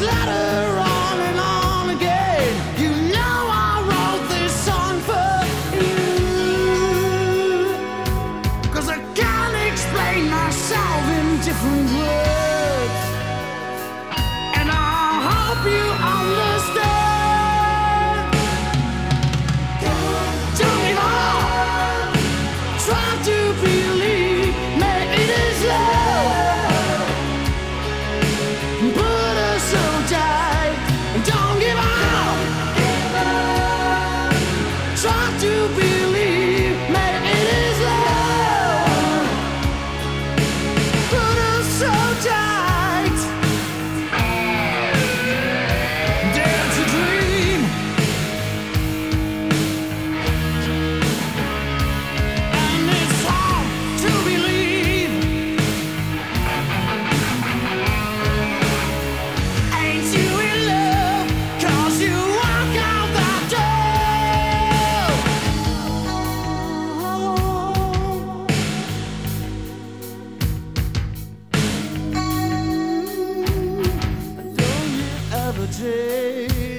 letter ever